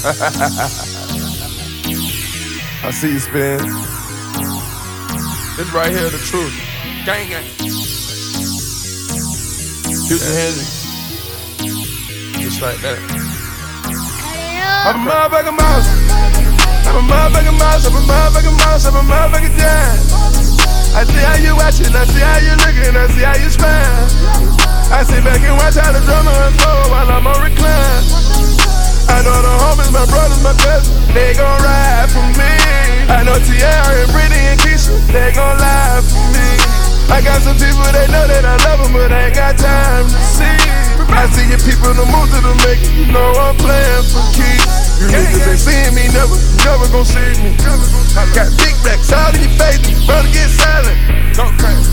I see you spin. This right here, the truth. Gang gang. Houston Hendrix. Just like that. I'm a motherfucking mouse. I'm a motherfucking mouse. I'm a motherfucking mouse. I'm a motherfucking giant. I see how you watching. I see how you looking. I see how you smile. I sit back and watch how the drama unfold while I'm on recline. I know the homies, my brothers, my cousins, they gon' ride for me. I know Tiara and Brittany and Keisha, they gon' lie for me. I got some people that know that I love them, but I ain't got time to see. I see your people in the mood to the make it, you know I'm playing for keys. You niggas ain't seeing me, never, never gon' see me. I got big racks all in your face, brother get silent. Go crazy.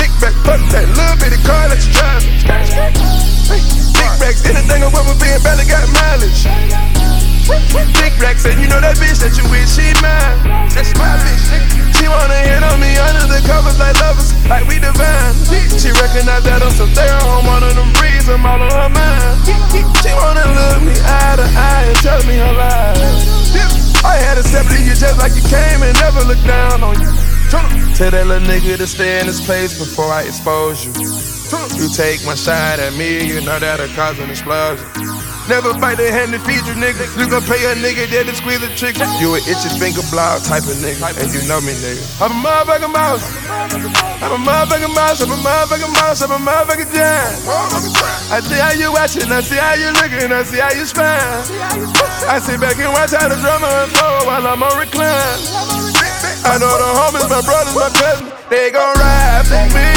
Big back, fuck that little bitty car that you driving. Racks, anything I'm with being barely got mileage. Big racks, and you know that bitch that you with, she mine. That's my bitch. She wanna hit on me under the covers like lovers, like we divine. She recognize that I'm some there on one of them breeds, I'm all on her mind. She wanna look me eye to eye and tell me her lies. I had to accept you just like you came and never look down on you. Tell that little nigga to stay in his place before I expose you. You take my shot at me, you know that'll cause an explosion. Never fight the hand that feed you niggas. You gon' pay a nigga that to squeeze a trigger. You an itchy finger block type of nigga, and you know me, nigga. I'm a motherfucking mouse. I'm a motherfucking mouse. I'm a motherfucking mouse. I'm a motherfucking giant. I see how you watching. I see how you looking. I see how you smile. I sit back and watch how the drama unfold while I'm on recline. I know the homies, my brothers, my cousins, they gon' ride for me.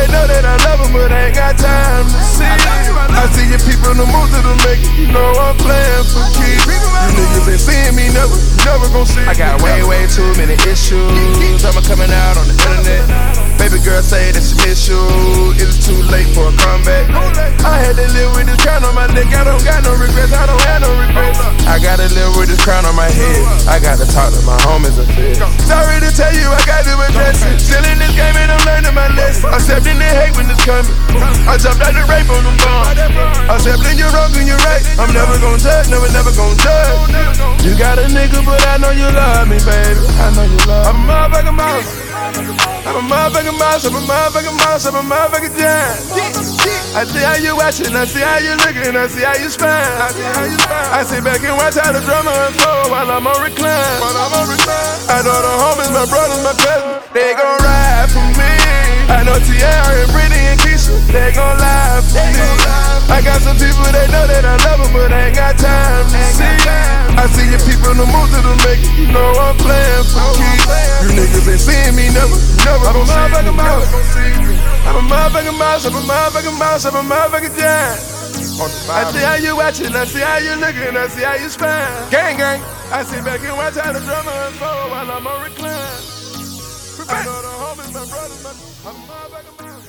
That know that I love them, but I ain't got time to see. I see your people in the mood to the make you know I'm playing for keeps. You niggas ain't seeing me, never, never gon' see I got way, way too many issues. I'ma coming out on the internet. Baby girl say that she miss you. Is it too late for a comeback. I had to live with this crown on my neck. I don't got no regrets. I don't have no regrets. I gotta live with this crown on my head. I gotta talk to my homies and fed. When. I jumped out the rape on the bomb. Accepting you're wrong and you're right. I'm never gonna judge, never, never gonna judge. You got a nigga, but I know you love me, baby. I know you love me. I'm a motherfucking mouse. I'm a motherfucking mouse. I'm a motherfucking mouse. I'm a motherfucking giant. I see how you watching, I see how you looking, I see how you smile. I see how you smile. I sit back and watch how the drama unfold while I'm on recline. While I'm on recline. I know the homies, my brothers, my cousins, they they gon' lie for me. I got some people that know that I love them, but I ain't got time to see. I see your people in the mood to the make it, you know I'm playing for keeps. You niggas ain't seeing me, never, never gon' see me, never gon' see me. I'm a motherfucking mouse, I'm a motherfucking mouse, I'm a motherfucking giant. I see how you watching, I see how you looking, I see how you smile. Gang, gang. I sit back and watch how the drama unfold while I'm on recline. I know the homies, my brothers, my, I'm a motherfucking